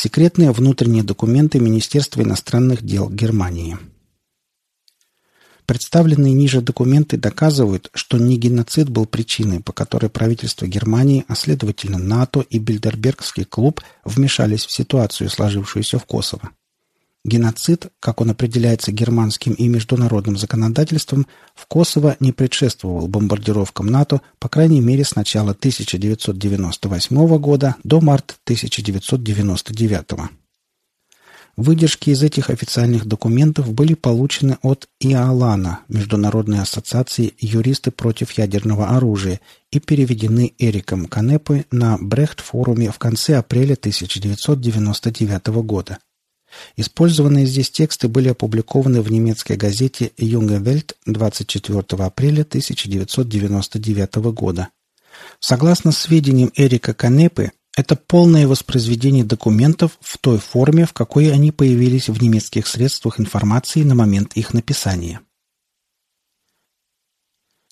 Секретные внутренние документы Министерства иностранных дел Германии. Представленные ниже документы доказывают, что не геноцид был причиной, по которой правительство Германии, а следовательно НАТО и Бильдербергский клуб вмешались в ситуацию, сложившуюся в Косово. Геноцид, как он определяется германским и международным законодательством, в Косово не предшествовал бомбардировкам НАТО, по крайней мере, с начала 1998 года до марта 1999 года. Выдержки из этих официальных документов были получены от ИАЛАНа, Международной ассоциации «Юристы против ядерного оружия», и переведены Эриком Канепой на Брехт-форуме в конце апреля 1999 года. Использованные здесь тексты были опубликованы в немецкой газете «Junge Welt» 24 апреля 1999 года. Согласно сведениям Эрика Канепы, это полное воспроизведение документов в той форме, в какой они появились в немецких средствах информации на момент их написания.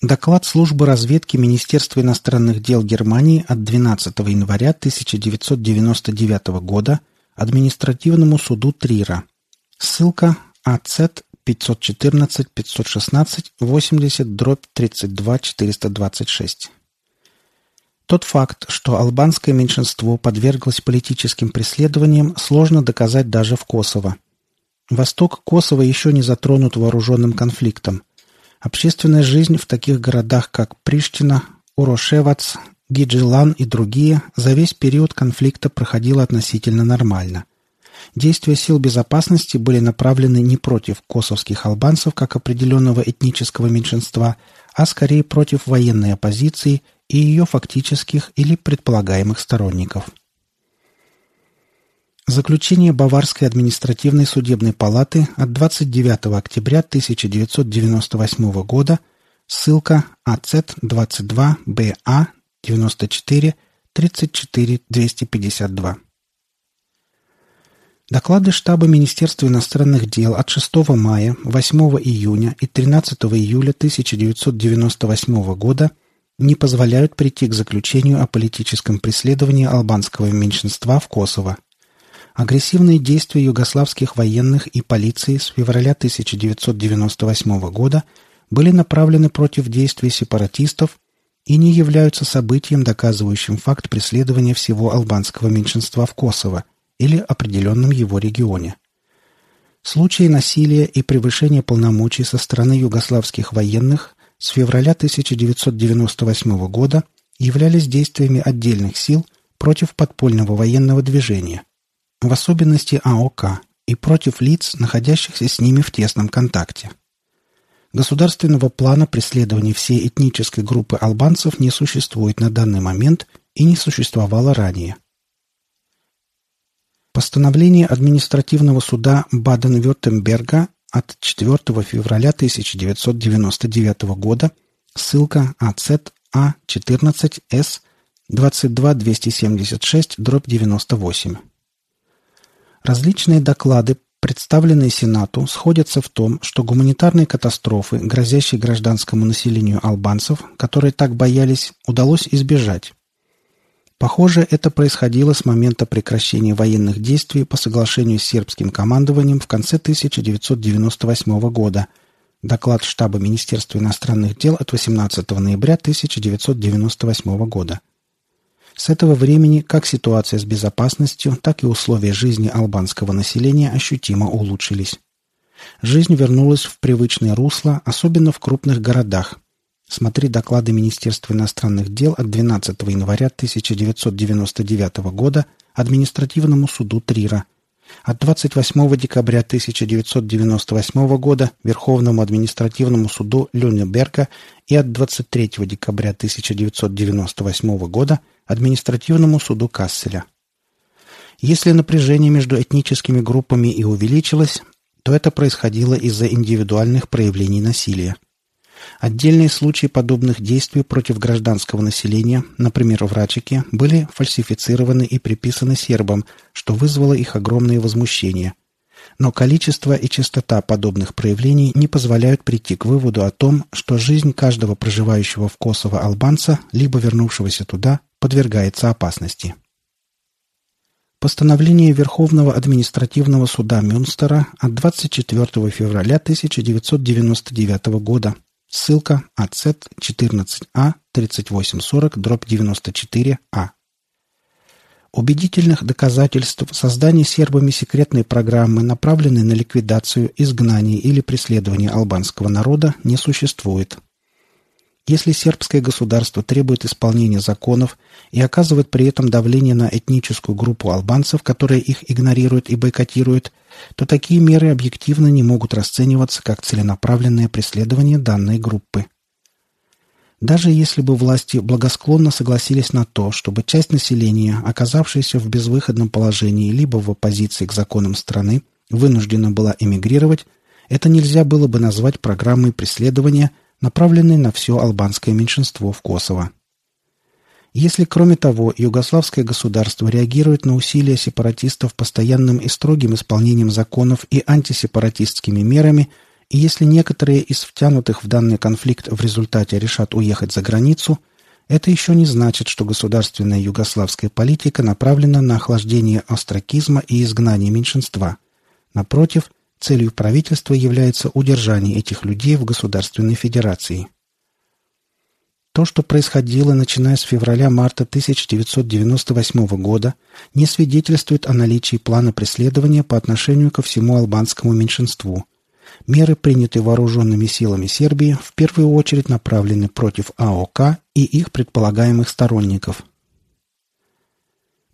Доклад службы разведки Министерства иностранных дел Германии от 12 января 1999 года – административному суду Трира. Ссылка АЦ 514 516 80 дробь 32 426. Тот факт, что албанское меньшинство подверглось политическим преследованиям, сложно доказать даже в Косово. Восток Косово еще не затронут вооруженным конфликтом. Общественная жизнь в таких городах, как Приштина, Урошевац, Гиджилан и другие за весь период конфликта проходило относительно нормально. Действия сил безопасности были направлены не против косовских албанцев как определенного этнического меньшинства, а скорее против военной оппозиции и ее фактических или предполагаемых сторонников. Заключение Баварской административной судебной палаты от 29 октября 1998 года, ссылка АЦ-22БА 94 34 252. Доклады штаба Министерства иностранных дел от 6 мая, 8 июня и 13 июля 1998 года не позволяют прийти к заключению о политическом преследовании албанского меньшинства в Косово. Агрессивные действия югославских военных и полиции с февраля 1998 года были направлены против действий сепаратистов, и не являются событием, доказывающим факт преследования всего албанского меньшинства в Косово или определенном его регионе. Случаи насилия и превышения полномочий со стороны югославских военных с февраля 1998 года являлись действиями отдельных сил против подпольного военного движения, в особенности АОК, и против лиц, находящихся с ними в тесном контакте. Государственного плана преследования всей этнической группы албанцев не существует на данный момент и не существовало ранее. Постановление административного суда Баден-Вюртемберга от 4 февраля 1999 года, ссылка АЦ А14С 22276-98. Различные доклады представленные Сенату, сходятся в том, что гуманитарные катастрофы, грозящие гражданскому населению албанцев, которые так боялись, удалось избежать. Похоже, это происходило с момента прекращения военных действий по соглашению с сербским командованием в конце 1998 года. Доклад штаба Министерства иностранных дел от 18 ноября 1998 года. С этого времени как ситуация с безопасностью, так и условия жизни албанского населения ощутимо улучшились. Жизнь вернулась в привычное русло, особенно в крупных городах. Смотри доклады Министерства иностранных дел от 12 января 1999 года административному суду Трира – от 28 декабря 1998 года Верховному административному суду Люнеберга и от 23 декабря 1998 года административному суду Касселя. Если напряжение между этническими группами и увеличилось, то это происходило из-за индивидуальных проявлений насилия. Отдельные случаи подобных действий против гражданского населения, например, в Рачике, были фальсифицированы и приписаны сербам, что вызвало их огромное возмущение. Но количество и частота подобных проявлений не позволяют прийти к выводу о том, что жизнь каждого проживающего в Косово албанца, либо вернувшегося туда, подвергается опасности. Постановление Верховного административного суда Мюнстера от 24 февраля 1999 года. Ссылка АЦ 14А 3840 дробь 94А. Убедительных доказательств создания сербами секретной программы, направленной на ликвидацию, изгнание или преследование албанского народа, не существует. Если сербское государство требует исполнения законов и оказывает при этом давление на этническую группу албанцев, которая их игнорирует и бойкотирует, то такие меры объективно не могут расцениваться как целенаправленное преследование данной группы. Даже если бы власти благосклонно согласились на то, чтобы часть населения, оказавшаяся в безвыходном положении либо в оппозиции к законам страны, вынуждена была эмигрировать, это нельзя было бы назвать программой преследования – направленный на все албанское меньшинство в Косово. Если, кроме того, югославское государство реагирует на усилия сепаратистов постоянным и строгим исполнением законов и антисепаратистскими мерами, и если некоторые из втянутых в данный конфликт в результате решат уехать за границу, это еще не значит, что государственная югославская политика направлена на охлаждение остракизма и изгнание меньшинства. Напротив, Целью правительства является удержание этих людей в Государственной Федерации. То, что происходило, начиная с февраля-марта 1998 года, не свидетельствует о наличии плана преследования по отношению ко всему албанскому меньшинству. Меры, принятые вооруженными силами Сербии, в первую очередь направлены против АОК и их предполагаемых сторонников –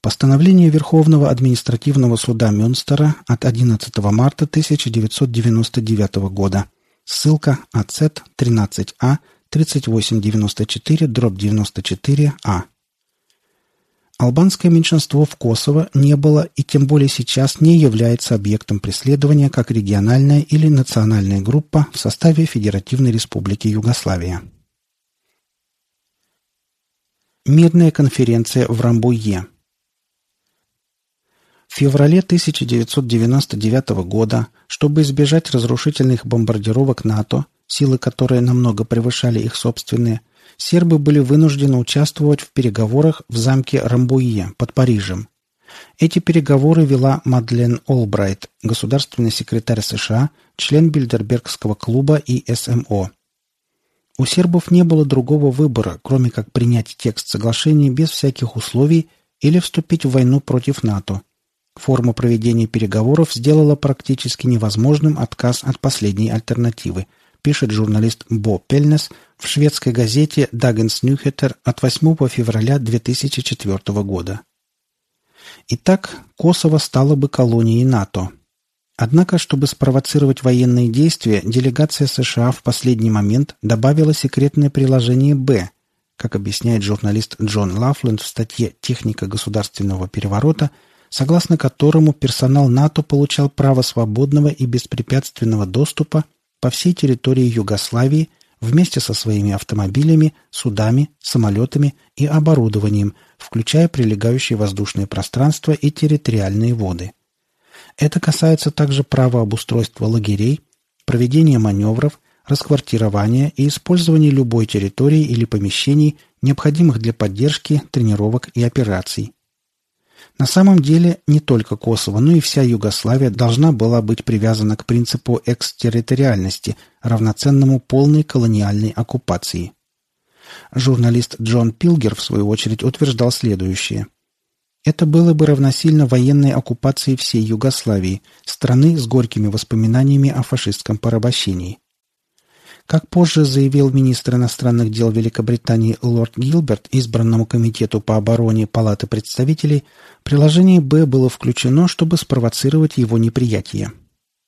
Постановление Верховного административного суда Мюнстера от 11 марта 1999 года. Ссылка АЦ 13А 3894 дробь 94А. Албанское меньшинство в Косово не было и тем более сейчас не является объектом преследования как региональная или национальная группа в составе Федеративной Республики Югославия. Мирная конференция в Рамбуе в феврале 1999 года, чтобы избежать разрушительных бомбардировок НАТО, силы которой намного превышали их собственные, сербы были вынуждены участвовать в переговорах в замке Рамбуе под Парижем. Эти переговоры вела Мадлен Олбрайт, государственный секретарь США, член Бильдербергского клуба и СМО. У сербов не было другого выбора, кроме как принять текст соглашения без всяких условий или вступить в войну против НАТО – Форма проведения переговоров сделала практически невозможным отказ от последней альтернативы, пишет журналист Бо Пельнес в шведской газете «Дагенс Нюхетер» от 8 февраля 2004 года. Итак, Косово стало бы колонией НАТО. Однако, чтобы спровоцировать военные действия, делегация США в последний момент добавила секретное приложение «Б», как объясняет журналист Джон Лафленд в статье «Техника государственного переворота», согласно которому персонал НАТО получал право свободного и беспрепятственного доступа по всей территории Югославии вместе со своими автомобилями, судами, самолетами и оборудованием, включая прилегающие воздушные пространства и территориальные воды. Это касается также права обустройства лагерей, проведения маневров, расквартирования и использования любой территории или помещений, необходимых для поддержки, тренировок и операций. На самом деле не только Косово, но и вся Югославия должна была быть привязана к принципу экстерриториальности, равноценному полной колониальной оккупации. Журналист Джон Пилгер, в свою очередь, утверждал следующее. Это было бы равносильно военной оккупации всей Югославии, страны с горькими воспоминаниями о фашистском порабощении. Как позже заявил министр иностранных дел Великобритании лорд Гилберт избранному комитету по обороне Палаты представителей, приложение «Б» было включено, чтобы спровоцировать его неприятие.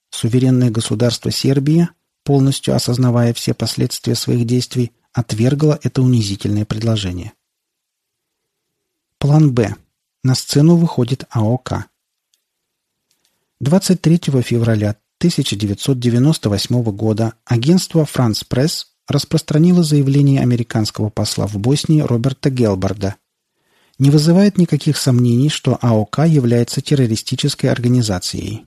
Суверенное государство Сербия, полностью осознавая все последствия своих действий, отвергло это унизительное предложение. План «Б». На сцену выходит АОК. 23 февраля 1998 года агентство «Франс Пресс» распространило заявление американского посла в Боснии Роберта Гелбарда. Не вызывает никаких сомнений, что АОК является террористической организацией.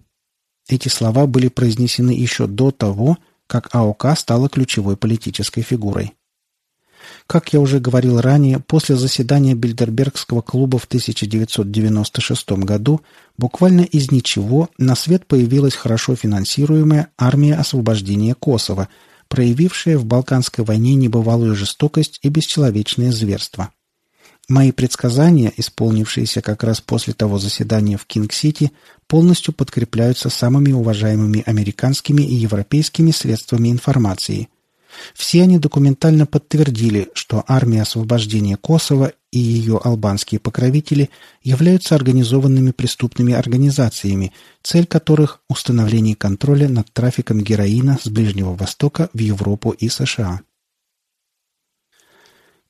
Эти слова были произнесены еще до того, как АОК стала ключевой политической фигурой. Как я уже говорил ранее, после заседания Бильдербергского клуба в 1996 году буквально из ничего на свет появилась хорошо финансируемая армия освобождения Косово, проявившая в Балканской войне небывалую жестокость и бесчеловечные зверства. Мои предсказания, исполнившиеся как раз после того заседания в Кинг-Сити, полностью подкрепляются самыми уважаемыми американскими и европейскими средствами информации – все они документально подтвердили, что армия освобождения Косово и ее албанские покровители являются организованными преступными организациями, цель которых – установление контроля над трафиком героина с Ближнего Востока в Европу и США.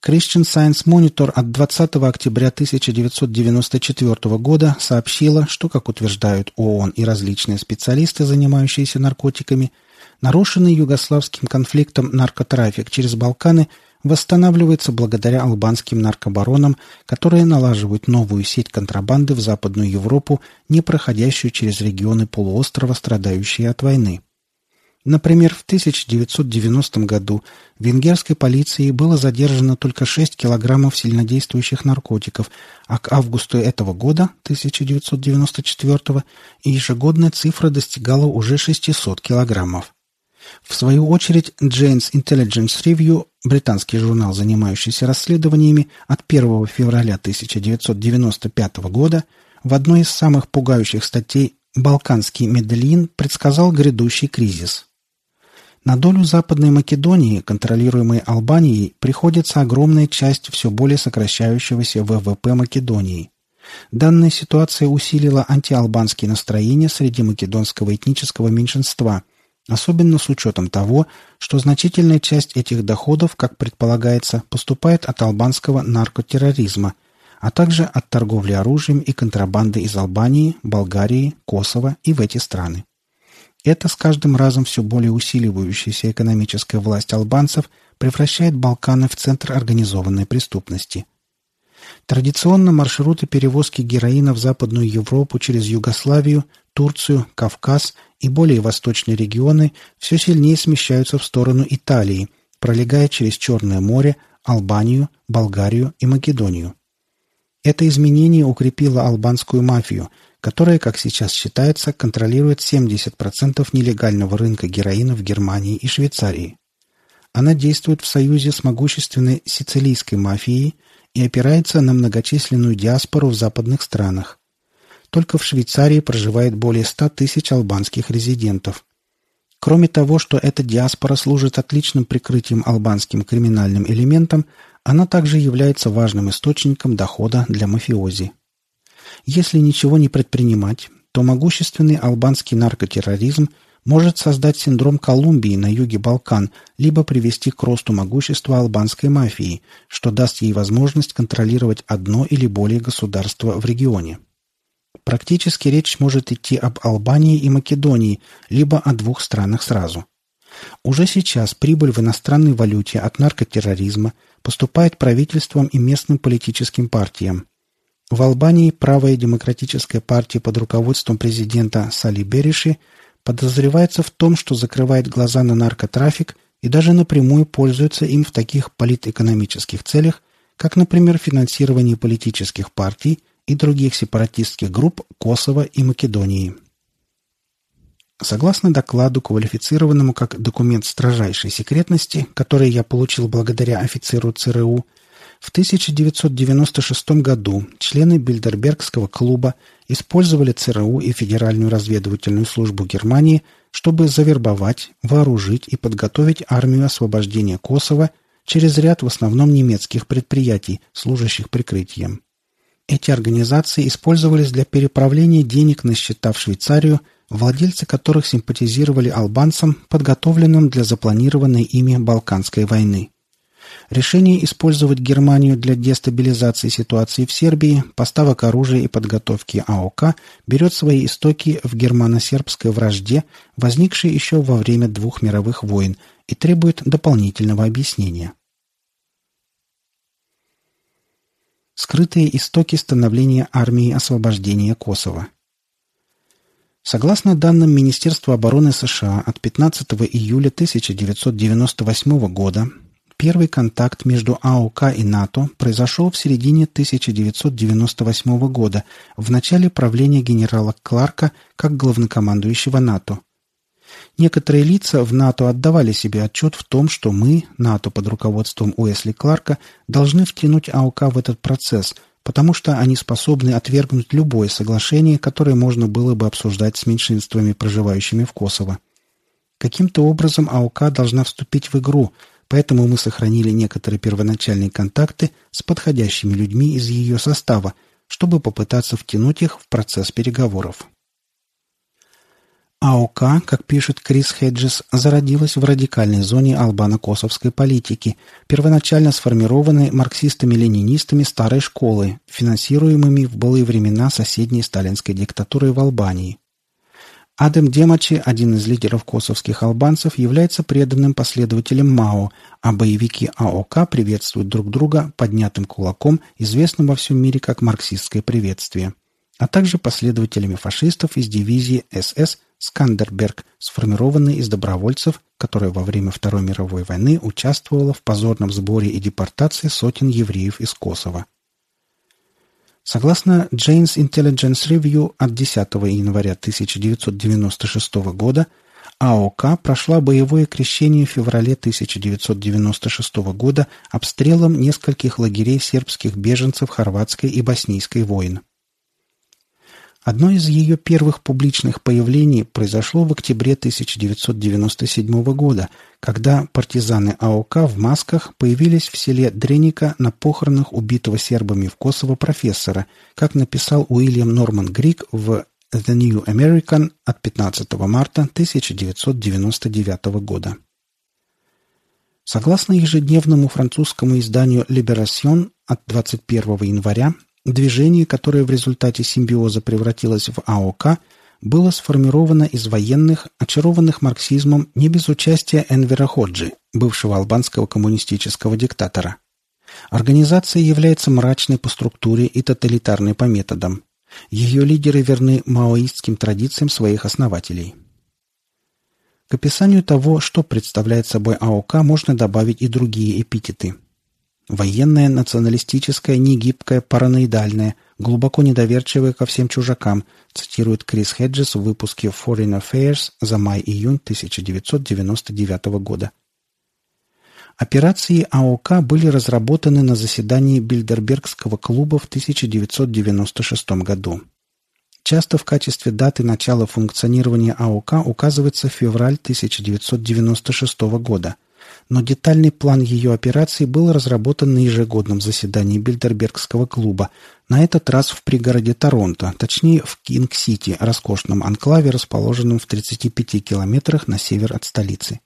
Christian Science Monitor от 20 октября 1994 года сообщила, что, как утверждают ООН и различные специалисты, занимающиеся наркотиками – Нарушенный югославским конфликтом наркотрафик через Балканы восстанавливается благодаря албанским наркобаронам, которые налаживают новую сеть контрабанды в Западную Европу, не проходящую через регионы полуострова, страдающие от войны. Например, в 1990 году венгерской полицией было задержано только 6 килограммов сильнодействующих наркотиков, а к августу этого года, 1994, ежегодная цифра достигала уже 600 килограммов. В свою очередь, Jane's Intelligence Review, британский журнал, занимающийся расследованиями, от 1 февраля 1995 года в одной из самых пугающих статей «Балканский Медельин» предсказал грядущий кризис. На долю Западной Македонии, контролируемой Албанией, приходится огромная часть все более сокращающегося ВВП Македонии. Данная ситуация усилила антиалбанские настроения среди македонского этнического меньшинства – Особенно с учетом того, что значительная часть этих доходов, как предполагается, поступает от албанского наркотерроризма, а также от торговли оружием и контрабанды из Албании, Болгарии, Косово и в эти страны. Это с каждым разом все более усиливающаяся экономическая власть албанцев превращает Балканы в центр организованной преступности. Традиционно маршруты перевозки героина в Западную Европу через Югославию, Турцию, Кавказ – и более восточные регионы все сильнее смещаются в сторону Италии, пролегая через Черное море, Албанию, Болгарию и Македонию. Это изменение укрепило албанскую мафию, которая, как сейчас считается, контролирует 70% нелегального рынка героина в Германии и Швейцарии. Она действует в союзе с могущественной сицилийской мафией и опирается на многочисленную диаспору в западных странах. Только в Швейцарии проживает более 100 тысяч албанских резидентов. Кроме того, что эта диаспора служит отличным прикрытием албанским криминальным элементам, она также является важным источником дохода для мафиози. Если ничего не предпринимать, то могущественный албанский наркотерроризм может создать синдром Колумбии на юге Балкан, либо привести к росту могущества албанской мафии, что даст ей возможность контролировать одно или более государства в регионе. Практически речь может идти об Албании и Македонии, либо о двух странах сразу. Уже сейчас прибыль в иностранной валюте от наркотерроризма поступает правительствам и местным политическим партиям. В Албании правая демократическая партия под руководством президента Сали Бериши подозревается в том, что закрывает глаза на наркотрафик и даже напрямую пользуется им в таких политэкономических целях, как, например, финансирование политических партий и других сепаратистских групп Косово и Македонии. Согласно докладу, квалифицированному как документ строжайшей секретности, который я получил благодаря офицеру ЦРУ, в 1996 году члены Бильдербергского клуба использовали ЦРУ и Федеральную разведывательную службу Германии, чтобы завербовать, вооружить и подготовить армию освобождения Косово через ряд в основном немецких предприятий, служащих прикрытием. Эти организации использовались для переправления денег на счета в Швейцарию, владельцы которых симпатизировали албанцам, подготовленным для запланированной ими Балканской войны. Решение использовать Германию для дестабилизации ситуации в Сербии, поставок оружия и подготовки АОК берет свои истоки в германо-сербской вражде, возникшей еще во время двух мировых войн, и требует дополнительного объяснения. Скрытые истоки становления армии освобождения Косово. Согласно данным Министерства обороны США от 15 июля 1998 года, Первый контакт между АОК и НАТО произошел в середине 1998 года, в начале правления генерала Кларка как главнокомандующего НАТО. Некоторые лица в НАТО отдавали себе отчет в том, что мы, НАТО под руководством Уэсли Кларка, должны втянуть АОК в этот процесс, потому что они способны отвергнуть любое соглашение, которое можно было бы обсуждать с меньшинствами, проживающими в Косово. Каким-то образом АОК должна вступить в игру – поэтому мы сохранили некоторые первоначальные контакты с подходящими людьми из ее состава, чтобы попытаться втянуть их в процесс переговоров. АОК, как пишет Крис Хеджес, зародилась в радикальной зоне албано-косовской политики, первоначально сформированной марксистами-ленинистами старой школы, финансируемыми в былые времена соседней сталинской диктатурой в Албании. Адем Демачи, один из лидеров косовских албанцев, является преданным последователем Мао, а боевики АОК приветствуют друг друга поднятым кулаком, известным во всем мире как марксистское приветствие, а также последователями фашистов из дивизии СС «Скандерберг», сформированной из добровольцев, которая во время Второй мировой войны участвовала в позорном сборе и депортации сотен евреев из Косово. Согласно Jane's Intelligence Review от 10 января 1996 года, АОК прошла боевое крещение в феврале 1996 года обстрелом нескольких лагерей сербских беженцев хорватской и боснийской войн. Одно из ее первых публичных появлений произошло в октябре 1997 года, когда партизаны АОК в масках появились в селе Дреника на похоронах убитого сербами в Косово профессора, как написал Уильям Норман Грик в The New American от 15 марта 1999 года. Согласно ежедневному французскому изданию «Либерасьон» от 21 января Движение, которое в результате симбиоза превратилось в АОК, было сформировано из военных, очарованных марксизмом не без участия Энвера Ходжи, бывшего албанского коммунистического диктатора. Организация является мрачной по структуре и тоталитарной по методам. Ее лидеры верны маоистским традициям своих основателей. К описанию того, что представляет собой АОК, можно добавить и другие эпитеты – Военная, националистическая, негибкая, параноидальная, глубоко недоверчивая ко всем чужакам, цитирует Крис Хеджес в выпуске Foreign Affairs за май-июнь 1999 года. Операции АОК были разработаны на заседании Бильдербергского клуба в 1996 году. Часто в качестве даты начала функционирования АОК указывается февраль 1996 года – но детальный план ее операций был разработан на ежегодном заседании Бильдербергского клуба, на этот раз в пригороде Торонто, точнее в Кинг-Сити, роскошном анклаве, расположенном в 35 километрах на север от столицы.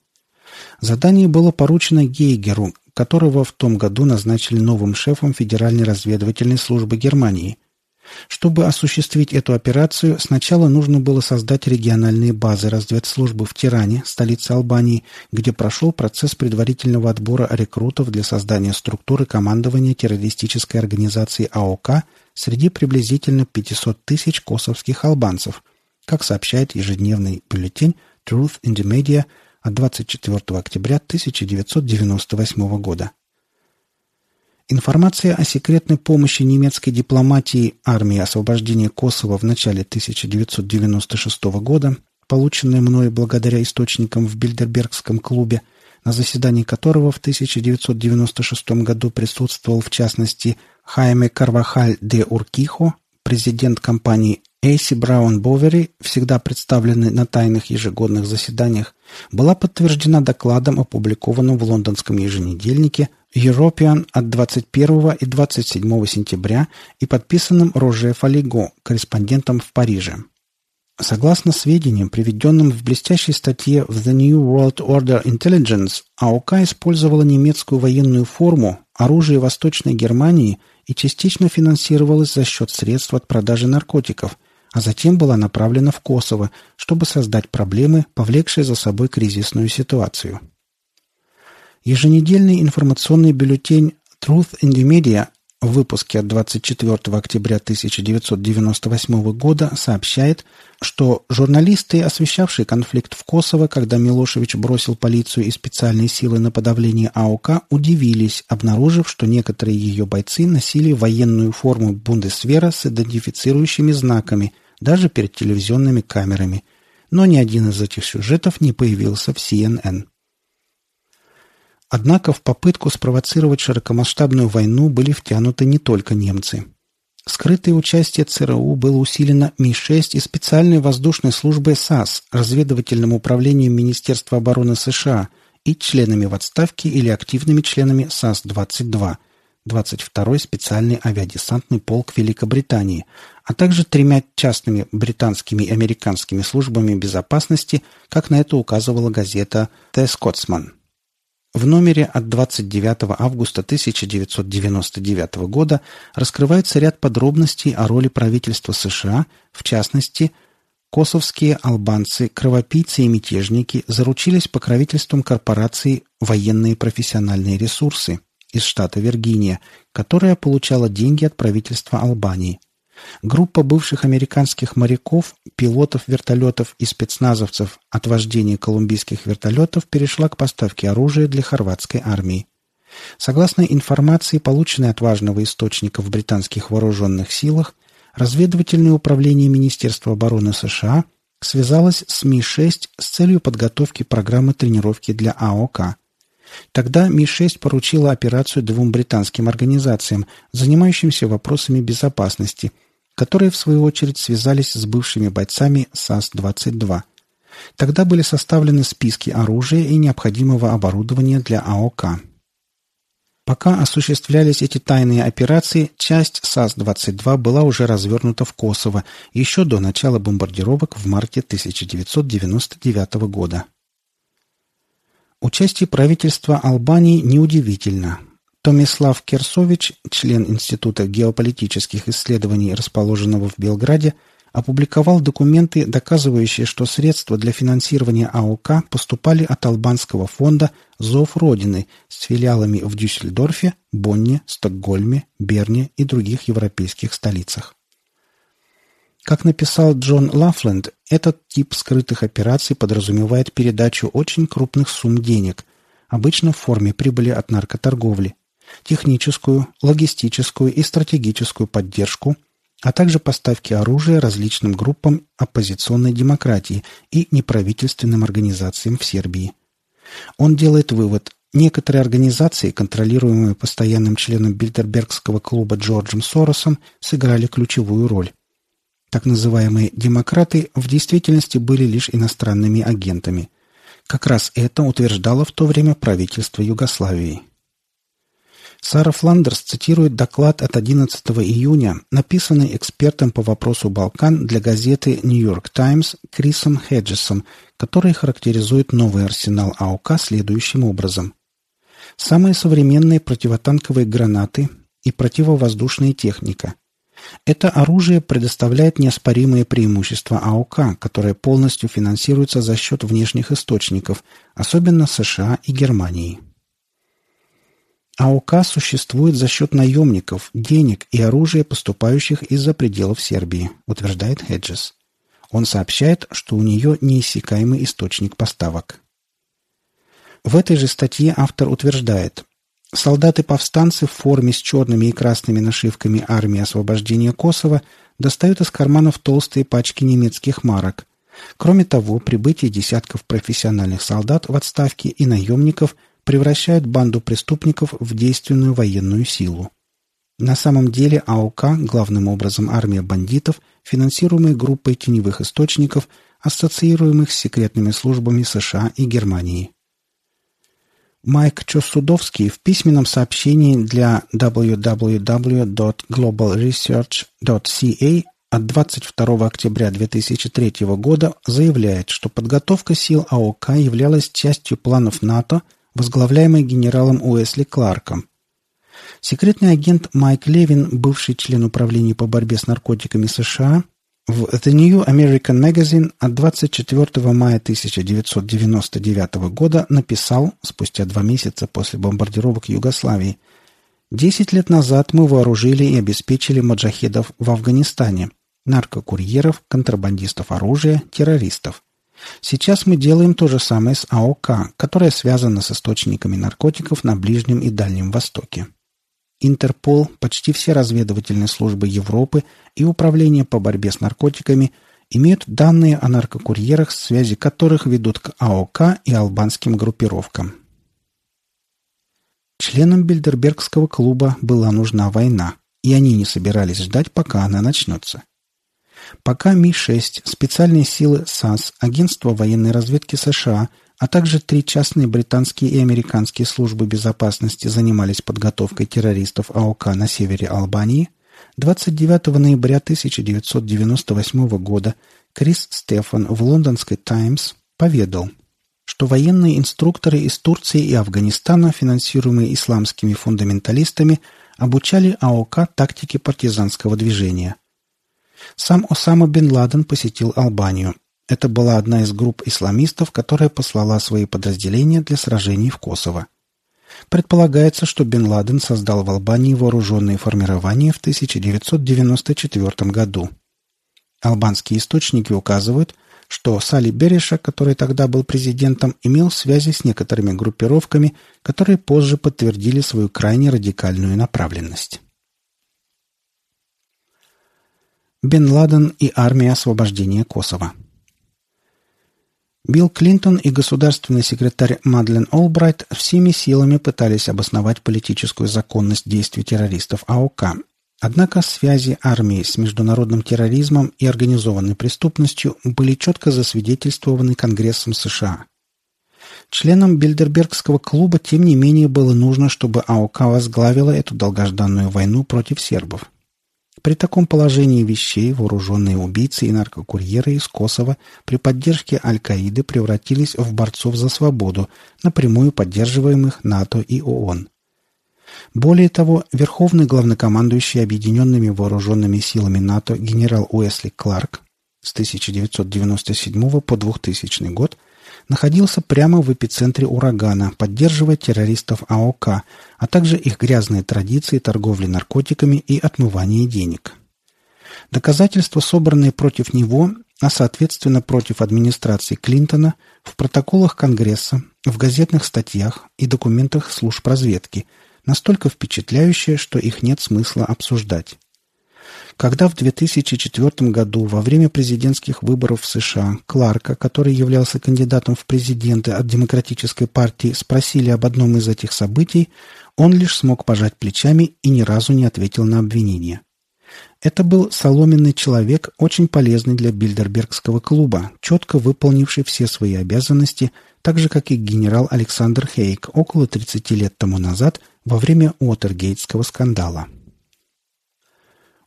Задание было поручено Гейгеру, которого в том году назначили новым шефом Федеральной разведывательной службы Германии – чтобы осуществить эту операцию, сначала нужно было создать региональные базы разведслужбы в Тиране, столице Албании, где прошел процесс предварительного отбора рекрутов для создания структуры командования террористической организации АОК среди приблизительно 500 тысяч косовских албанцев, как сообщает ежедневный бюллетень Truth in the Media от 24 октября 1998 года. Информация о секретной помощи немецкой дипломатии армии освобождения Косово в начале 1996 года, полученная мной благодаря источникам в Бильдербергском клубе, на заседании которого в 1996 году присутствовал в частности Хайме Карвахаль де Уркихо, президент компании Эйси Браун Бовери, всегда представленный на тайных ежегодных заседаниях, была подтверждена докладом, опубликованным в лондонском еженедельнике European от 21 и 27 сентября и подписанным Роже Фалиго, корреспондентом в Париже. Согласно сведениям, приведенным в блестящей статье в The New World Order Intelligence, АОК использовала немецкую военную форму, оружие Восточной Германии и частично финансировалась за счет средств от продажи наркотиков – а затем была направлена в Косово, чтобы создать проблемы, повлекшие за собой кризисную ситуацию. Еженедельный информационный бюллетень Truth in the Media в выпуске от 24 октября 1998 года сообщает, что журналисты, освещавшие конфликт в Косово, когда Милошевич бросил полицию и специальные силы на подавление АОК, удивились, обнаружив, что некоторые ее бойцы носили военную форму Бундесвера с идентифицирующими знаками, даже перед телевизионными камерами. Но ни один из этих сюжетов не появился в CNN. Однако в попытку спровоцировать широкомасштабную войну были втянуты не только немцы. Скрытое участие ЦРУ было усилено Ми-6 и специальной воздушной службой САС, разведывательным управлением Министерства обороны США и членами в отставке или активными членами САС-22, 22-й специальный авиадесантный полк Великобритании, а также тремя частными британскими и американскими службами безопасности, как на это указывала газета «The Scotsman». В номере от 29 августа 1999 года раскрывается ряд подробностей о роли правительства США, в частности, косовские албанцы, кровопийцы и мятежники заручились покровительством корпорации «Военные профессиональные ресурсы» из штата Виргиния, которая получала деньги от правительства Албании – Группа бывших американских моряков, пилотов вертолетов и спецназовцев от вождения колумбийских вертолетов перешла к поставке оружия для хорватской армии. Согласно информации, полученной от важного источника в британских вооруженных силах, разведывательное управление Министерства обороны США связалось с Ми-6 с целью подготовки программы тренировки для АОК. Тогда Ми-6 поручила операцию двум британским организациям, занимающимся вопросами безопасности – которые, в свою очередь, связались с бывшими бойцами САС-22. Тогда были составлены списки оружия и необходимого оборудования для АОК. Пока осуществлялись эти тайные операции, часть САС-22 была уже развернута в Косово еще до начала бомбардировок в марте 1999 года. Участие правительства Албании неудивительно. Томислав Керсович, член Института геополитических исследований, расположенного в Белграде, опубликовал документы, доказывающие, что средства для финансирования АОК поступали от албанского фонда «Зов Родины» с филиалами в Дюссельдорфе, Бонне, Стокгольме, Берне и других европейских столицах. Как написал Джон Лафленд, этот тип скрытых операций подразумевает передачу очень крупных сумм денег, обычно в форме прибыли от наркоторговли, техническую, логистическую и стратегическую поддержку, а также поставки оружия различным группам оппозиционной демократии и неправительственным организациям в Сербии. Он делает вывод, некоторые организации, контролируемые постоянным членом Бильдербергского клуба Джорджем Соросом, сыграли ключевую роль. Так называемые «демократы» в действительности были лишь иностранными агентами. Как раз это утверждало в то время правительство Югославии. Сара Фландерс цитирует доклад от 11 июня, написанный экспертом по вопросу Балкан для газеты «Нью-Йорк Таймс» Крисом Хеджесом, который характеризует новый арсенал АОК следующим образом. Самые современные противотанковые гранаты и противовоздушная техника. Это оружие предоставляет неоспоримые преимущества АОК, которое полностью финансируется за счет внешних источников, особенно США и Германии. АОК существует за счет наемников, денег и оружия, поступающих из-за пределов Сербии, утверждает Хеджес. Он сообщает, что у нее неиссякаемый источник поставок. В этой же статье автор утверждает, солдаты-повстанцы в форме с черными и красными нашивками армии освобождения Косово достают из карманов толстые пачки немецких марок. Кроме того, прибытие десятков профессиональных солдат в отставке и наемников – превращают банду преступников в действенную военную силу. На самом деле АОК, главным образом армия бандитов, финансируемая группой теневых источников, ассоциируемых с секретными службами США и Германии. Майк Чосудовский в письменном сообщении для www.globalresearch.ca от 22 октября 2003 года заявляет, что подготовка сил АОК являлась частью планов НАТО – возглавляемый генералом Уэсли Кларком. Секретный агент Майк Левин, бывший член управления по борьбе с наркотиками США, в The New American Magazine от 24 мая 1999 года написал, спустя два месяца после бомбардировок Югославии, Десять лет назад мы вооружили и обеспечили маджахедов в Афганистане, наркокурьеров, контрабандистов оружия, террористов. Сейчас мы делаем то же самое с АОК, которая связана с источниками наркотиков на Ближнем и Дальнем Востоке. Интерпол, почти все разведывательные службы Европы и Управление по борьбе с наркотиками имеют данные о наркокурьерах, связи которых ведут к АОК и албанским группировкам. Членам Бильдербергского клуба была нужна война, и они не собирались ждать, пока она начнется. Пока Ми-6, специальные силы САС, Агентство военной разведки США, а также три частные британские и американские службы безопасности занимались подготовкой террористов АОК на севере Албании, 29 ноября 1998 года Крис Стефан в лондонской «Таймс» поведал – что военные инструкторы из Турции и Афганистана, финансируемые исламскими фундаменталистами, обучали АОК тактике партизанского движения. Сам Осама бен Ладен посетил Албанию. Это была одна из групп исламистов, которая послала свои подразделения для сражений в Косово. Предполагается, что бен Ладен создал в Албании вооруженные формирования в 1994 году. Албанские источники указывают, что Сали Бериша, который тогда был президентом, имел связи с некоторыми группировками, которые позже подтвердили свою крайне радикальную направленность. Бен Ладен и армия освобождения Косово Билл Клинтон и государственный секретарь Мадлен Олбрайт всеми силами пытались обосновать политическую законность действий террористов АОК, Однако связи армии с международным терроризмом и организованной преступностью были четко засвидетельствованы Конгрессом США. Членам Бильдербергского клуба, тем не менее, было нужно, чтобы АОК возглавила эту долгожданную войну против сербов. При таком положении вещей вооруженные убийцы и наркокурьеры из Косово при поддержке Аль-Каиды превратились в борцов за свободу, напрямую поддерживаемых НАТО и ООН. Более того, верховный главнокомандующий Объединенными Вооруженными Силами НАТО генерал Уэсли Кларк с 1997 по 2000 год находился прямо в эпицентре урагана, поддерживая террористов АОК, а также их грязные традиции торговли наркотиками и отмывания денег. Доказательства, собранные против него, а соответственно против администрации Клинтона, в протоколах Конгресса, в газетных статьях и документах служб разведки – настолько впечатляющие, что их нет смысла обсуждать. Когда в 2004 году во время президентских выборов в США Кларка, который являлся кандидатом в президенты от Демократической партии, спросили об одном из этих событий, он лишь смог пожать плечами и ни разу не ответил на обвинения. Это был соломенный человек, очень полезный для Бильдербергского клуба, четко выполнивший все свои обязанности, так же, как и генерал Александр Хейк около 30 лет тому назад во время Уотергейтского скандала.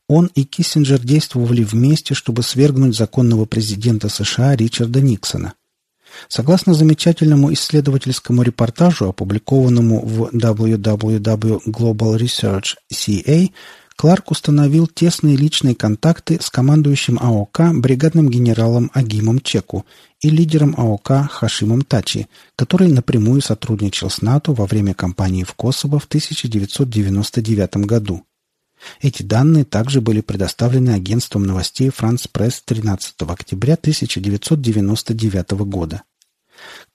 Он и Киссинджер действовали вместе, чтобы свергнуть законного президента США Ричарда Никсона. Согласно замечательному исследовательскому репортажу, опубликованному в www Global Research CA, Кларк установил тесные личные контакты с командующим АОК бригадным генералом Агимом Чеку и лидером АОК Хашимом Тачи, который напрямую сотрудничал с НАТО во время кампании в Косово в 1999 году. Эти данные также были предоставлены агентством новостей «Франс Пресс» 13 октября 1999 года.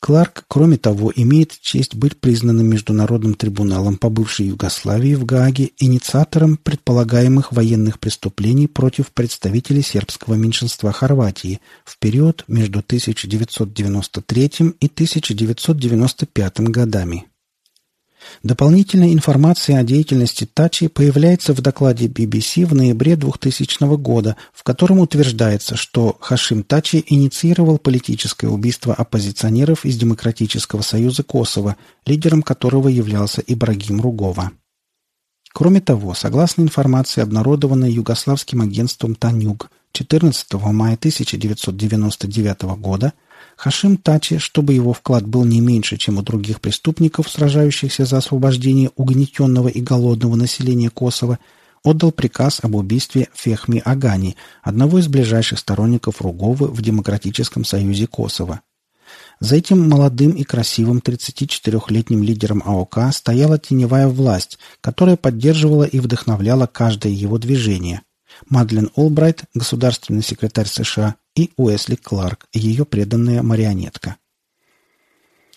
Кларк, кроме того, имеет честь быть признанным Международным трибуналом по бывшей Югославии в Гааге инициатором предполагаемых военных преступлений против представителей сербского меньшинства Хорватии в период между 1993 и 1995 годами. Дополнительная информация о деятельности Тачи появляется в докладе BBC в ноябре 2000 года, в котором утверждается, что Хашим Тачи инициировал политическое убийство оппозиционеров из Демократического союза Косово, лидером которого являлся Ибрагим Ругова. Кроме того, согласно информации, обнародованной югославским агентством «Танюг» 14 мая 1999 года, Хашим Тачи, чтобы его вклад был не меньше, чем у других преступников, сражающихся за освобождение угнетенного и голодного населения Косово, отдал приказ об убийстве Фехми Агани, одного из ближайших сторонников Руговы в Демократическом союзе Косово. За этим молодым и красивым 34-летним лидером АОК стояла теневая власть, которая поддерживала и вдохновляла каждое его движение. Мадлен Олбрайт, государственный секретарь США, и Уэсли Кларк, ее преданная марионетка.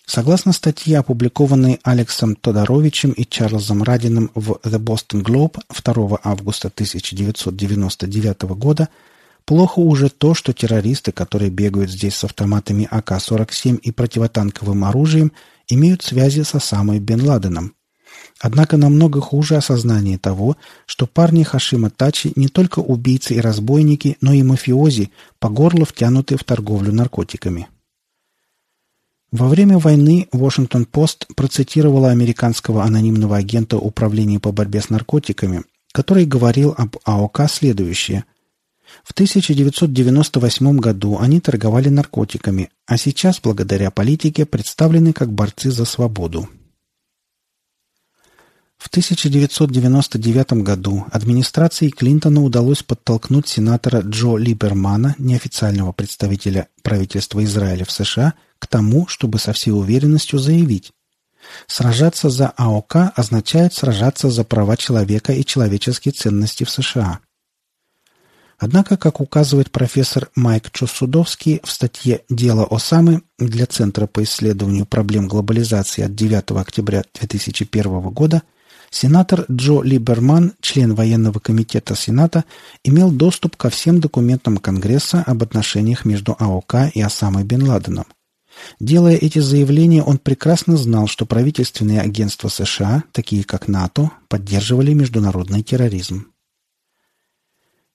Согласно статье, опубликованной Алексом Тодоровичем и Чарльзом Радиным в The Boston Globe 2 августа 1999 года, плохо уже то, что террористы, которые бегают здесь с автоматами АК-47 и противотанковым оружием, имеют связи с Осамой Бен Ладеном. Однако намного хуже осознание того, что парни Хашима Тачи не только убийцы и разбойники, но и мафиози, по горло втянуты в торговлю наркотиками. Во время войны Washington-Post процитировала американского анонимного агента Управления по борьбе с наркотиками, который говорил об АОК следующее. В 1998 году они торговали наркотиками, а сейчас, благодаря политике, представлены как борцы за свободу. В 1999 году администрации Клинтона удалось подтолкнуть сенатора Джо Либермана, неофициального представителя правительства Израиля в США, к тому, чтобы со всей уверенностью заявить «Сражаться за АОК означает сражаться за права человека и человеческие ценности в США». Однако, как указывает профессор Майк Чосудовский в статье «Дело Осамы» для Центра по исследованию проблем глобализации от 9 октября 2001 года, сенатор Джо Либерман, член военного комитета Сената, имел доступ ко всем документам Конгресса об отношениях между АОК и Осамой бен Ладеном. Делая эти заявления, он прекрасно знал, что правительственные агентства США, такие как НАТО, поддерживали международный терроризм.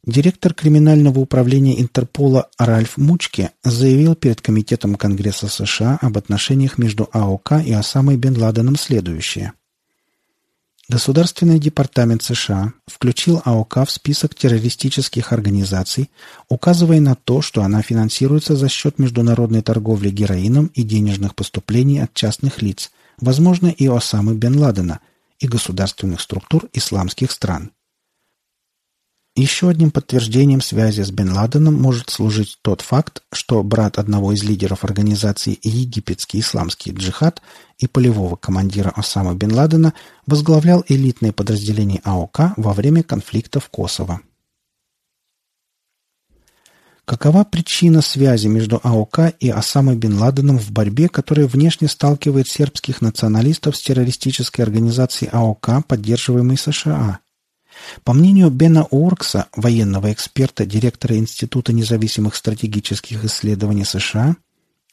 Директор криминального управления Интерпола Ральф Мучке заявил перед Комитетом Конгресса США об отношениях между АОК и Осамой бен Ладеном следующее. Государственный департамент США включил АОК в список террористических организаций, указывая на то, что она финансируется за счет международной торговли героином и денежных поступлений от частных лиц, возможно, и Осамы бен Ладена, и государственных структур исламских стран. Еще одним подтверждением связи с Бен Ладеном может служить тот факт, что брат одного из лидеров организации «Египетский исламский джихад» и полевого командира Осама Бен Ладена возглавлял элитное подразделение АОК во время конфликта в Косово. Какова причина связи между АОК и Осамой Бен Ладеном в борьбе, которая внешне сталкивает сербских националистов с террористической организацией АОК, поддерживаемой США? По мнению Бена Уоркса, военного эксперта, директора Института независимых стратегических исследований США,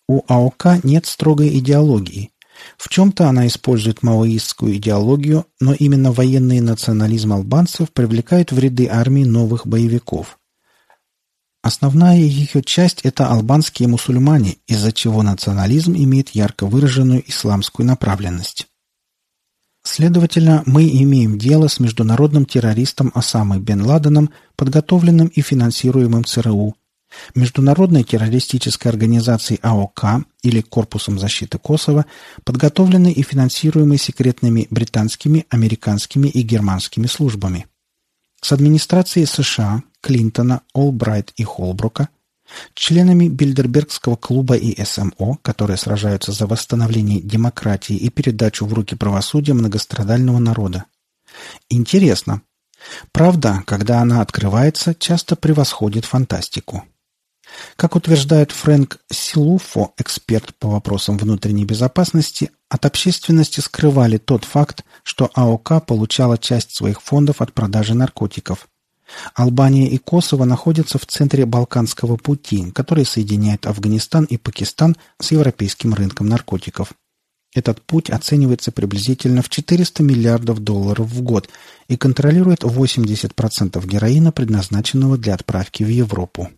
у АОК нет строгой идеологии. В чем-то она использует маоистскую идеологию, но именно военный национализм албанцев привлекает в ряды армии новых боевиков. Основная ее часть – это албанские мусульмане, из-за чего национализм имеет ярко выраженную исламскую направленность. Следовательно, мы имеем дело с международным террористом Осамой бен Ладеном, подготовленным и финансируемым ЦРУ, международной террористической организацией АОК или Корпусом защиты Косово, подготовленной и финансируемой секретными британскими, американскими и германскими службами, с администрацией США, Клинтона, Олбрайт и Холбрука, членами Бильдербергского клуба и СМО, которые сражаются за восстановление демократии и передачу в руки правосудия многострадального народа. Интересно. Правда, когда она открывается, часто превосходит фантастику. Как утверждает Фрэнк Силуфо, эксперт по вопросам внутренней безопасности, от общественности скрывали тот факт, что АОК получала часть своих фондов от продажи наркотиков – Албания и Косово находятся в центре Балканского пути, который соединяет Афганистан и Пакистан с европейским рынком наркотиков. Этот путь оценивается приблизительно в 400 миллиардов долларов в год и контролирует 80% героина, предназначенного для отправки в Европу.